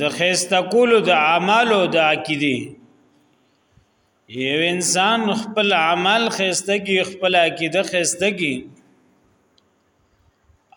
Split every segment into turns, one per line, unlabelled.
د خسته کولو د اعمالو د عقیده یو انسان خپل عمل خسته کی خپل عقیده خسته کی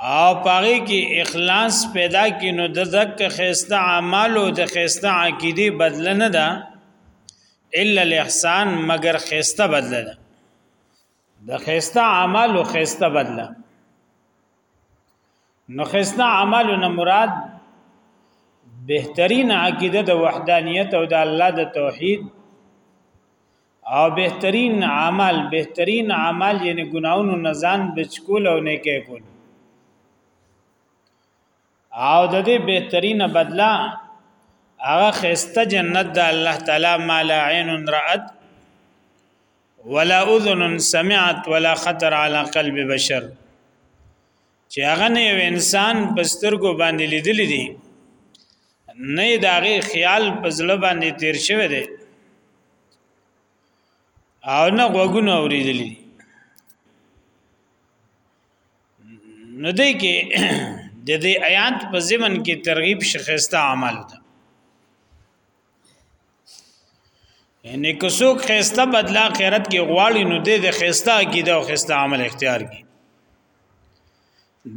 او پاره کې اخلاص پیدا کی نو د ذک خسته اعمالو د خسته عقیده بدل نه ده الا الاحسان مگر خسته بدل ده د خسته اعمالو خسته بدل نو خسنا عملنا مراد بهترین عقیده د وحدانیت او د الله د توحید او بهترین عمل بهترین عمل یعنی ګناونو نزان بچکول او نیکه کول او د دې بهترین بدلا هغه خسته جنت د الله تعالی مال عین رات ولا اذن سمعت ولا خطر على قلب بشر چې هغه نه یو انسان پسترګو باندې لیدلې دي نه داغه خیال په ځل باندې تیر شوی دی او نه غوګونه اوریدلې نو دې کې د دې آیات په ضمن کې ترغیب شخصته عمل ده یعنی که څوک خسته بدلا خیرت کې غواړي نو دې د خسته عقیده او خسته عمل اختیار کی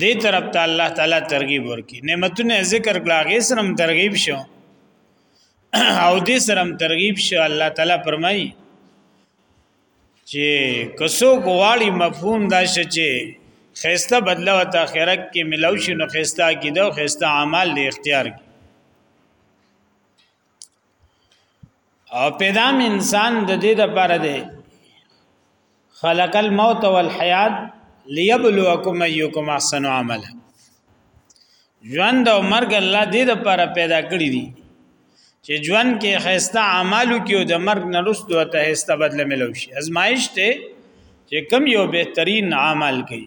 دې طرف ته الله تعالی ترغیب ورکي نعمتونه ذکر کړه غي سرم ترغیب شو او دې سرم ترغیب شو الله تعالی فرمایي چې کسو غواړي مفهوم دا شې چې خسته بدله او تاخیرت کې ملو شي نو خسته کیده او خسته اعمال دې اختیار کی او پیدا انسان د دې لپاره دی خلق الموت والحیات ليبلوکم ايکم احسن عملا ژوند او مرګ الله دې لپاره پیدا کړی دی چې ژوند کې خسته اعمالو کې او د مرګ نه رسو ته هسته بدل ملو شي ازمایش ته چې کم یو بهترین عمل کوي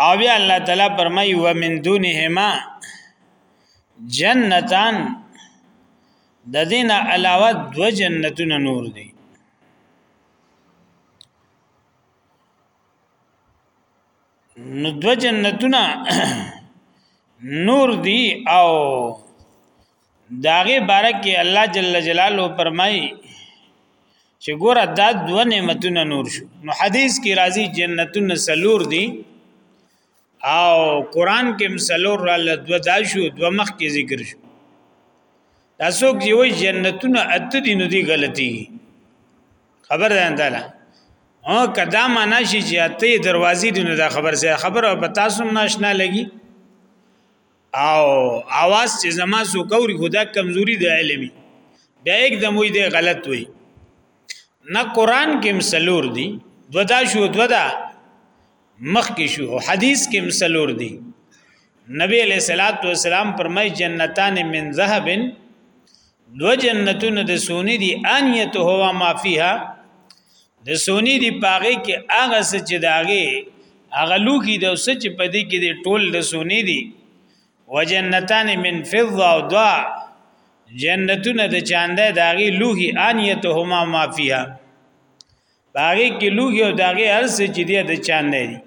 او بیا الله تعالی فرمایي و من دونهما جنتان د دین علاوه دو جنتونه نور دي نو دو جنتونه نور دي او داغه بارک کې الله جل جلاله فرمایي چې ګوره دا دوه نعمتونه نور شو نو حدیث کې راځي جنتون سلور دي او قران کې مسلور را لدو دا شو دو مخ کې ذکر شو دا څوک یو جنتون ات دي نو دي غلطي خبر ده انداله او کدا معنا شي چې اته دروازې دي نو دا خبر سره خبر او پتا سم ناشنا لګي او आवाज چې زما سو کوري خدا کمزوري د علمي بیا یک د موي دی غلط وي نه قران کې مسلور دي دودا شو دودا مخ کې شو حدیث کې مسلور دي نبی علیہ الصلوۃ والسلام فرمای جنتان من ذهب دو جنتونه د سونی دی انیت هوا ما فیها د سونی دی پاغه کې هغه څه چې داغه هغه لوګي د څه چې پدې کې دی ټول د سونی دی وجنتان من فضه او دوا جنتونه د چاندې داغه لوګي انیت هما ما فیها پاغه کې لوګي او داغه ارسه چې دی د چاندې دی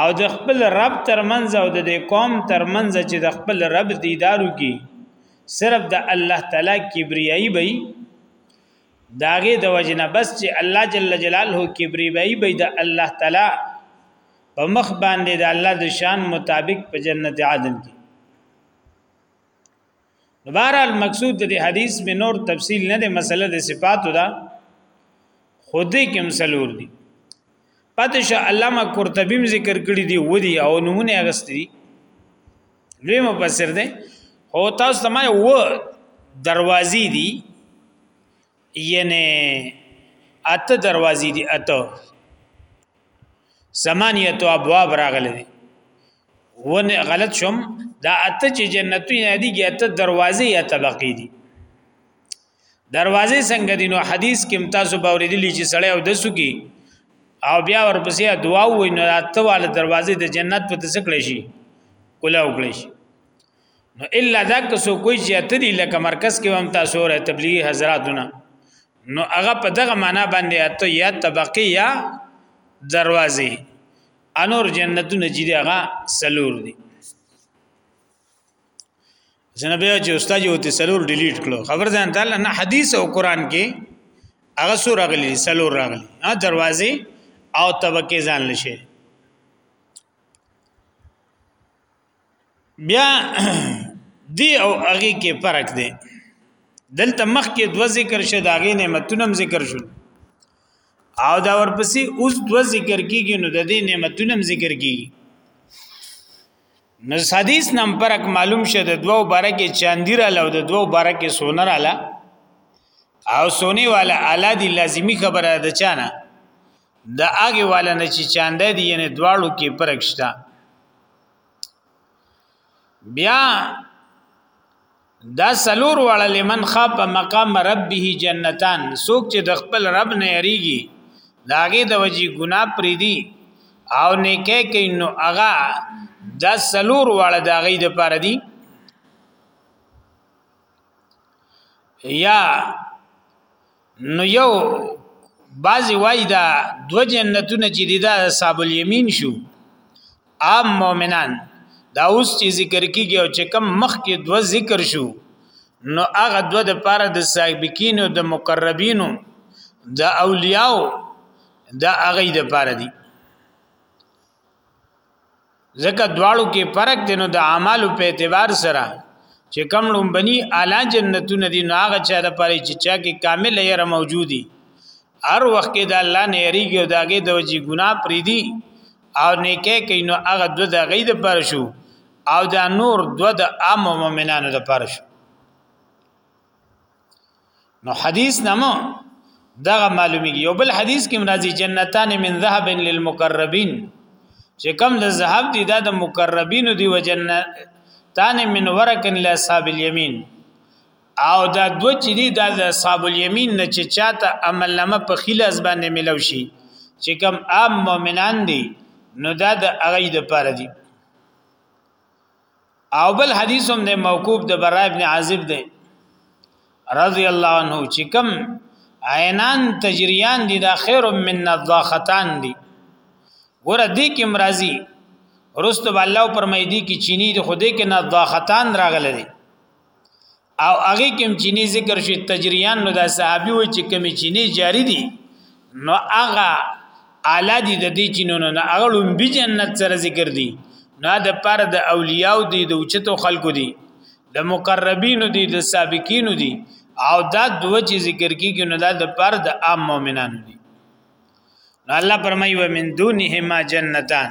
او د خپل رب ترمنځ او د قوم ترمنځ چې د خپل رب دیدارو کې صرف د الله تعالی کبریایي وي داغه د وجنه بس چې الله جل جلاله کبریایي وي د الله تعالی په مخ باندې د الله د شان مطابق په جنت عدن کې نو بهرال مقصود د حدیث می نور تفصیل نه د مسله د صفاتو دا خود کې هم سلور دي پاتې شه علامه قرطبی ذکر کړی دی ودی او نمونه اغستی لوی مفسر دی او تاسو ته ما و دروازې دي یعنی اته دروازې دي اته ثمانیه ابواب راغلي دي ونه غلط شم دا اته چې جنتو یادی کې اته دروازې یا طبقې دي دروازې څنګه دي نو حدیث کې تاسو باورېدلی چې سړی او دسو کې او بیا ورپسې دعا وای نو اته واله دروازې د جنت په تسکړې شي کولا وکړي شي نو الا دا که سو کوئی چې اته دي لکه مرکز کې هم تاسو را تبلیغي حضراتونه نو هغه په دغه معنا باندې اته یا طبقې یا دروازې انور جنتونه چې هغه سلور دي جنبه چې استاد یو ته سلور ډیلیټ کړو خبر ځان تعالی نه حدیث او قران کې هغه سور راغلي سلور راغلي ها دروازې او طبقه ځان لشه بیا دی او هغه کې فرق دی دلته مخ کې دو ذکر شه داغې نعمتونه هم ذکر شول او دا ورپسې اوس دو ذکر کیږي نو د دې نعمتونه هم ذکر کیږي نو حدیث نم پرک معلوم شه د دوو بارکه چاندی را لو د دوو بارکه سونه را لا او سونی والا اعلی دی لازمی خبره ده چانه د هغه والا نه چې چاندې دی یعنی دواړو کې پرک شته بیا دا سلور واړه لمن خاف مقام ربه جنتان سوک چې د خپل رب نه یریږي داګه د وجی ګنا پری دی او نیکه کین نو اغا دا سلور واړه دا غي د پاره دی یا نو یو بعضی وای دا دو جنتونه چې دي دا اصحاب الیمین شو عام مؤمنان دا اوس چې ذکر کیږي او چې کم مخ کې دو ذکر شو نو هغه دو د پاره د سابقین او د مقربین د اولیاء د هغه د پاره دي ځکه دواړو کې فرق دی نو د اعمالو په اعتبار سره چې کم لومبني اعلی جنتونه دي نو هغه چا د پاره چې چا کې کامل یې موجودي هر وخت کې د الله نه یریږي او داګه د وجې ګناه پریدي او نیکه کې نو هغه د دغې د پاره شو او دا نور دو د عام مؤمنانو د پاره شو نو حدیث نامو دغه معلومیږي یو بل حدیث کې مرضی جنتان من ذهب للمقربین چې کم د ذهب دي دا د مقربین دی و جنتان من ورق لاصحاب الیمین او دا دو چې دي دا د اصحاب الیمین نه چې چاته عمل نامه په خلاص باندې ملو شي چې کم عام مؤمنان دي نو دا د هغه د پاره دي او بل حدیث هم د موقوف د برا ابن عازب دی رضی الله عنه چې کوم عینان تجریان دي دا خیر من نضاختان دي ګوره دې کې مرضی رستو الله پرمای دي کې چینی د خوده کې نضاختان راغله دي او هغه کوم چینه ذکر شي تجریان نو دا صحابي وي چې کوم چینه جاری دي نو هغه اعلی دي د دې چینو نه هغه لومبي جنت سره ذکر دي نو د پر د اولیاء دي د اوچتو خلکو دي د مقربین دي د سابقین دي او دا دوه چې ذکر کیږي نو دا د پر د عام مؤمنان دي نو الله پرمای و من دونهما جنتان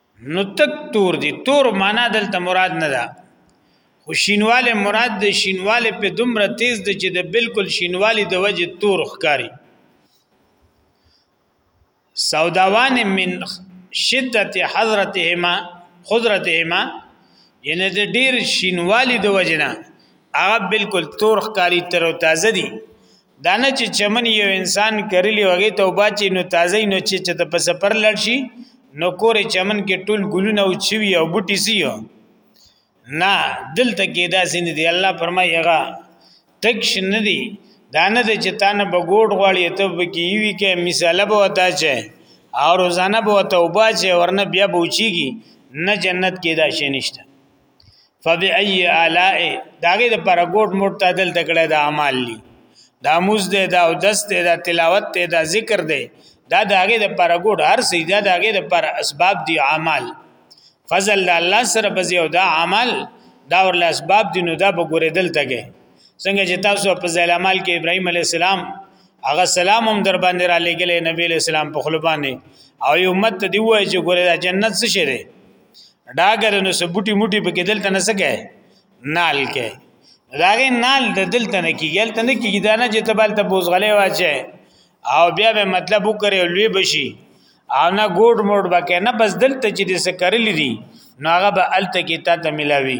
نو تک تور دي تور معنا دلته مراد نه ده خو شینواله مراد د شینواله په دومره تیز د چې د بالکل شینوالی د وجه تور ښکاری سوداوان من شدت حضرتهما خضرتهما یعنی د ډیر شینوالی د وجه نه هغه بالکل تور ښکاری تر تازه دي دا نه چې چمن یو انسان کرلی وغه ته وباچی نو تازه نو چې چې په سفر لړ شي نو کور چمن کې ټول ګلونه او چوي او بوټي سي نه دلته کې دا سین دی الله فرمایي هغه تکش نه دی دا نه دی چې تانه بګوډ غواړي ته بکی وی کې مثال به وتا چې او روزانه به وتا وباچی ورنه بیا بوچیږي نه جنت کې دا شي نشته فبأي آلاء داغه د پر ګوټ موټ ته دل تکړه د اعمال لی دا موز دی دا او دست دی دا تلاوت دی دا ذکر دی دا داغه د پر ګوټ هر سجده داغه د پر اسباب دی اعمال فضل الله سره بزی او دا عمل دا ورله اسباب دی نو دا به ګورې دل تکه څنګه چې تاسو په ځل عمل کې ابراهيم عليه السلام هغه سلام هم در باندې را لګلې نبی عليه السلام په خلبانه او امت دی وای چې ګورې دا جنت څه شي ډاګر نو سه بوټي موټي په کې دلته نه سکه نال کې داغه نال د دلته نه کیږي دلته نه کیږي دا نه چې تبال ته بوزغلې واچي او بیا به مطلب وکړي لوی بشي او نه ګوډ موډ بکې نه بس دلته چې دې سکرلې دي نو هغه به الته کې تا ته ملاوي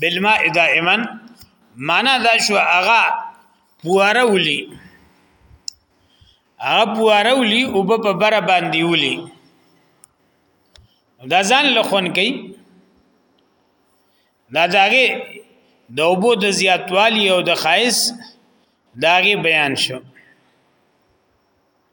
بالماء دائما معنا دا شو هغه پواره ولي هغه پواره ولي او په بره باندې ولي دا ځان لخون کوي دا داغه د اوبو د زیاتوالی او د خایس داغه بیان شو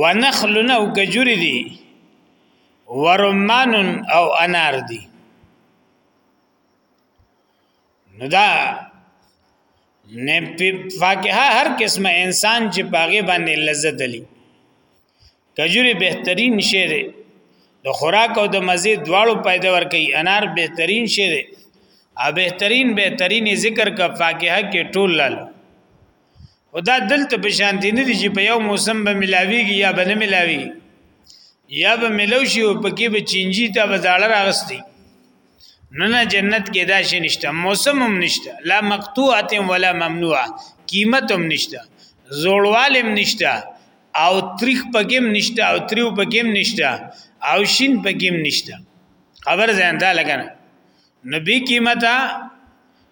ونخلن او کجوری دی ورمان او انار دی نو دا نه فاکهه هر قسمه انسان چې پاغه باندې لذت لري کجوري بهترین شی دی د خوراک او د مزه دواړو پیدا ور کوي انار بهترین شی دی ا بهترین بهترین ذکر کا فاکهه کې ټول لاله خدا دلته په شان دي نه دي چې په یو موسم به ملاويږي یا به نه ملاوي یا به ملو شي او پکې به چینجی ته به زاړه راغستي نه نه جنت کې دا شي نشته موسم هم نشته لا مقطوعه ولا ممنوعه قیمت هم نشته زوړوالم نشته او تریخ پکېم نشته او تریو پکېم نشته او شین پکېم نشته خبر ځان دا لګنه نبی قیمته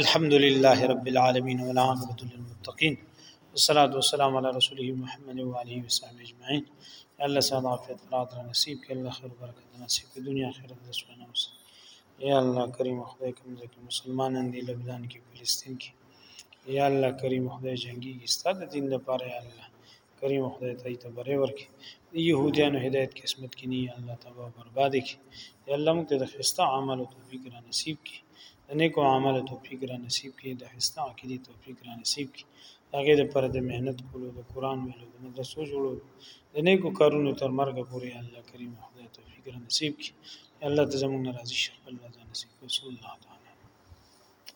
الحمد لله رب العالمين والعاقبة للمتقين والصلاة والسلام على رسوله محمد وعلى وصحبه أجمعين يا الله سعد عافيت فرات نصيب كي الله خير وبركة نصيب في الدنيا خير الله سبحانه وتعالى يا الله كريم خدای کوم ځکه مسلمان دي لبنان کې فلسطین کې یا الله کریم خدای جنگي ستاسو دین لپاره یا الله کریم خدای ته ته بری ورکي يهوديانو هدایت قسمت کې نه الله تبا برباد کړي یا الله موږ ته د خسته عمل او توفیق را نصیب کړي د نیکو عمل او توفیق را نصیب کړي د خسته عقیده توفیق را نصیب کړي هغه د پر د مهنت کولو د قران ویلو د مدرسو جوړو د نیکو کارونو تر مرګ پورې الله کریم خدای توفیق را نصیب کړي الله ته زموږ ناراضي شي الله ته نصیب رسول الله تعالی